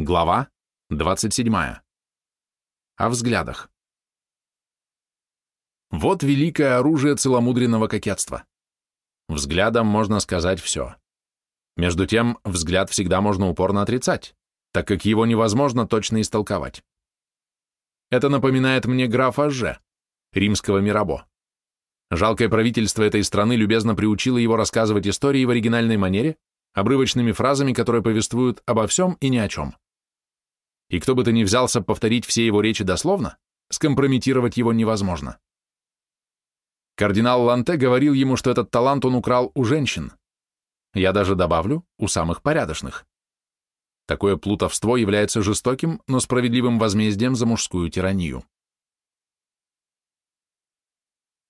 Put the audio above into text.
Глава 27. О взглядах. Вот великое оружие целомудренного кокетства. Взглядом можно сказать все. Между тем, взгляд всегда можно упорно отрицать, так как его невозможно точно истолковать. Это напоминает мне графа Ж, римского Мирабо. Жалкое правительство этой страны любезно приучило его рассказывать истории в оригинальной манере, обрывочными фразами, которые повествуют обо всем и ни о чем. И кто бы то ни взялся повторить все его речи дословно, скомпрометировать его невозможно. Кардинал Ланте говорил ему, что этот талант он украл у женщин. Я даже добавлю, у самых порядочных. Такое плутовство является жестоким, но справедливым возмездием за мужскую тиранию.